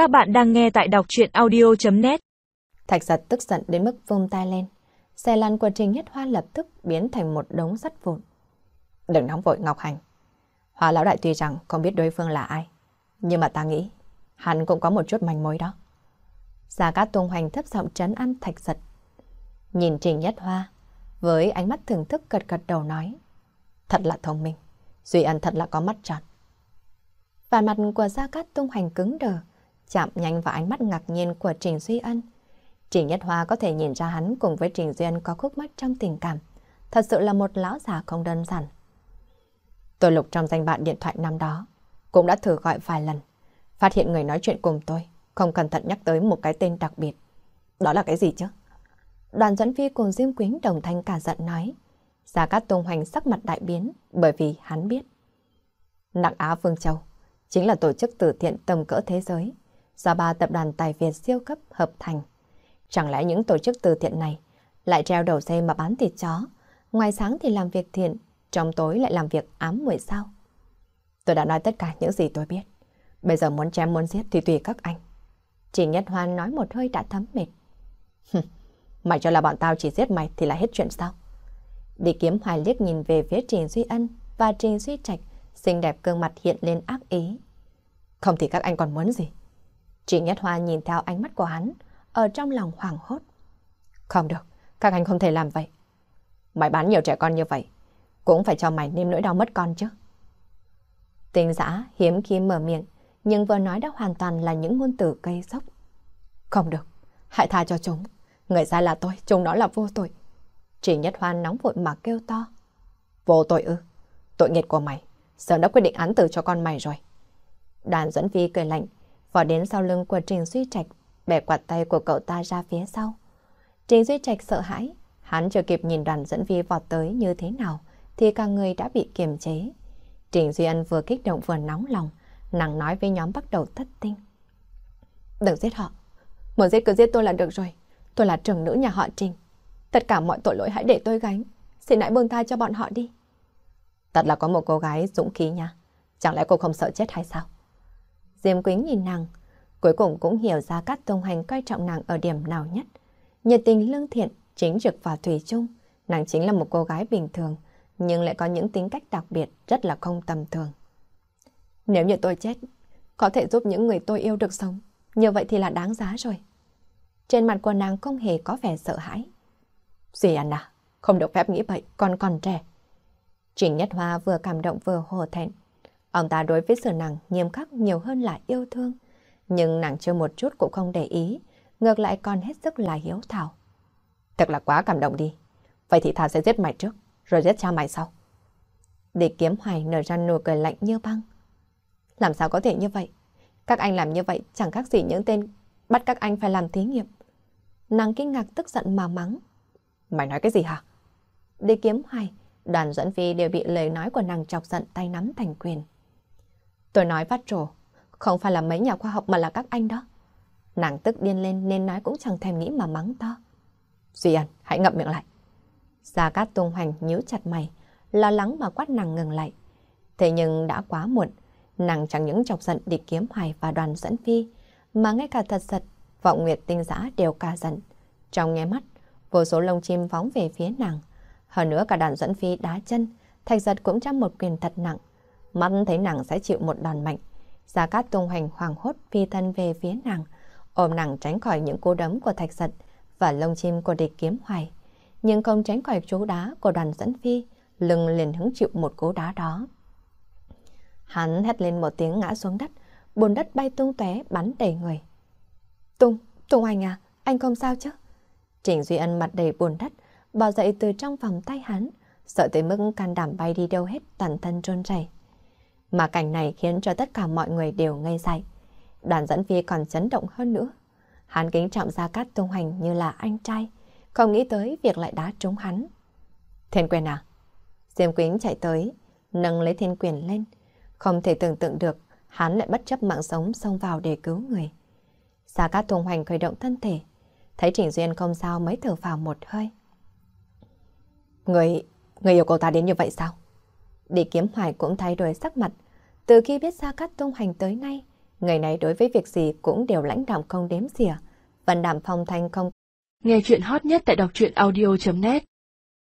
Các bạn đang nghe tại đọc chuyện audio.net Thạch giật tức giận đến mức vung tay lên. Xe lăn của Trình Nhất Hoa lập tức biến thành một đống sắt vụn. Đừng nóng vội Ngọc Hành. Hoa lão đại tuy rằng không biết đối phương là ai. Nhưng mà ta nghĩ hắn cũng có một chút manh mối đó. Gia Cát Tung Hoành thấp giọng trấn an Thạch giật. Nhìn Trình Nhất Hoa với ánh mắt thưởng thức gật gật đầu nói. Thật là thông minh. Duy Ân thật là có mắt tròn. Và mặt của Gia Cát Tung Hoành cứng đờ, chạm nhanh vào ánh mắt ngạc nhiên của Trình Duy Ân. Trình Nhất Hoa có thể nhìn ra hắn cùng với Trình Duy Ân có khúc mắc trong tình cảm. Thật sự là một lão già không đơn giản. Tôi lục trong danh bạn điện thoại năm đó, cũng đã thử gọi vài lần. Phát hiện người nói chuyện cùng tôi, không cẩn thận nhắc tới một cái tên đặc biệt. Đó là cái gì chứ? Đoàn dẫn phi cùng Diêm Quýnh đồng thanh cả giận nói. Gia Cát Tùng Hoành sắc mặt đại biến bởi vì hắn biết. Nặng Á Phương Châu chính là tổ chức từ thiện tầm cỡ thế giới do ba tập đoàn tài Việt siêu cấp hợp thành. Chẳng lẽ những tổ chức từ thiện này lại treo đầu dây mà bán thịt chó, ngoài sáng thì làm việc thiện, trong tối lại làm việc ám muội sao? Tôi đã nói tất cả những gì tôi biết. Bây giờ muốn chém muốn giết thì tùy các anh. Chỉ Nhất Hoan nói một hơi đã thấm mệt. mày cho là bọn tao chỉ giết mày thì là hết chuyện sao? Đi kiếm hoài liếc nhìn về phía Trình Duy Ân và Trình Duy Trạch, xinh đẹp gương mặt hiện lên ác ý. Không thì các anh còn muốn gì? Trịnh Nhất Hoa nhìn theo ánh mắt của hắn, ở trong lòng hoảng hốt. Không được, các anh không thể làm vậy. Mày bán nhiều trẻ con như vậy, cũng phải cho mày nêm nỗi đau mất con chứ. Tình giã hiếm khi mở miệng, nhưng vừa nói đã hoàn toàn là những ngôn từ cây sốc. Không được, hãy tha cho chúng. Người sai là tôi, chúng nó là vô tội. Trịnh nhất hoan nóng vội mà kêu to. Vô tội ư? Tội nghiệt của mày, sớm đã quyết định án tử cho con mày rồi. Đàn dẫn phi cười lạnh, vỏ đến sau lưng của Trình Duy Trạch, bẻ quạt tay của cậu ta ra phía sau. Trình Duy Trạch sợ hãi, hắn chưa kịp nhìn đoàn dẫn vi vọt tới như thế nào, thì cả người đã bị kiềm chế. Trình Duy Ân vừa kích động vừa nóng lòng, nàng nói với nhóm bắt đầu thất tinh. Đừng giết họ, muốn giết cứ giết tôi là được rồi, tôi là trưởng nữ nhà họ Trình. Tất cả mọi tội lỗi hãy để tôi gánh, xin hãy buông tha cho bọn họ đi. Thật là có một cô gái dũng khí nha, chẳng lẽ cô không sợ chết hay sao? Diêm Quýnh nhìn nàng, cuối cùng cũng hiểu ra các tông hành coi trọng nàng ở điểm nào nhất. Nhiệt tình lương thiện, chính trực và thủy chung, nàng chính là một cô gái bình thường, nhưng lại có những tính cách đặc biệt rất là không tầm thường. Nếu như tôi chết, có thể giúp những người tôi yêu được sống, như vậy thì là đáng giá rồi. Trên mặt của nàng không hề có vẻ sợ hãi. Dì Anna, à không được phép nghĩ vậy, con còn trẻ. Trình Nhất Hoa vừa cảm động vừa hồ thẹn. Ông ta đối với sở nàng nghiêm khắc nhiều hơn là yêu thương. Nhưng nàng chưa một chút cũng không để ý, ngược lại còn hết sức là hiếu thảo. Thật là quá cảm động đi. Vậy thì ta sẽ giết mày trước, rồi giết cha mày sau. Để kiếm hoài nở ra nụ cười lạnh như băng. Làm sao có thể như vậy? Các anh làm như vậy chẳng khác gì những tên bắt các anh phải làm thí nghiệm. Nàng kinh ngạc tức giận mà mắng. Mày nói cái gì hả? Đi kiếm hoài, đoàn dẫn phi đều bị lời nói của nàng chọc giận tay nắm thành quyền. Tôi nói phát trổ, không phải là mấy nhà khoa học mà là các anh đó. Nàng tức điên lên nên nói cũng chẳng thèm nghĩ mà mắng to. Duy Ân, hãy ngậm miệng lại. Gia Cát Tung Hoành nhíu chặt mày, lo lắng mà quát nàng ngừng lại. Thế nhưng đã quá muộn, nàng chẳng những chọc giận địch kiếm hoài và đoàn dẫn phi, mà ngay cả thật sật, vọng nguyệt tinh giã đều ca giận. Trong nghe mắt, vô số lông chim phóng về phía nàng. Hơn nữa cả đoàn dẫn phi đá chân, thạch giật cũng chăm một quyền thật nặng. Mắt thấy nàng sẽ chịu một đòn mạnh. Gia Cát tung hành hoàng hốt phi thân về phía nàng, ôm nàng tránh khỏi những cú đấm của thạch giật và lông chim của địch kiếm hoài. Nhưng không tránh khỏi chú đá của đoàn dẫn phi, lưng liền hứng chịu một cú đá đó. Hắn hét lên một tiếng ngã xuống đất, bùn đất bay tung tóe bắn đầy người. Tung, Tung Anh à, anh không sao chứ? Trình Duy Ân mặt đầy bùn đất, bò dậy từ trong vòng tay hắn, sợ tới mức can đảm bay đi đâu hết toàn thân trôn chảy. Mà cảnh này khiến cho tất cả mọi người đều ngây dại. Đoàn dẫn phi còn chấn động hơn nữa. Hắn kính trọng Gia Cát Tung Hành như là anh trai, không nghĩ tới việc lại đá trúng hắn. Thiên quyền à? Diêm Quýnh chạy tới, nâng lấy thiên quyền lên. Không thể tưởng tượng được, hắn lại bất chấp mạng sống xông vào để cứu người. Gia Cát Tung Hành khởi động thân thể, thấy Trình Duyên không sao mới thở vào một hơi. Người, người yêu cô ta đến như vậy sao? Địa kiếm hoài cũng thay đổi sắc mặt. Từ khi biết Gia Cát Tung Hành tới nay, Người này đối với việc gì cũng đều lãnh đạm không đếm xỉa. Vân đảm phong thanh không. Nghe chuyện hot nhất tại đọc truyện audio.net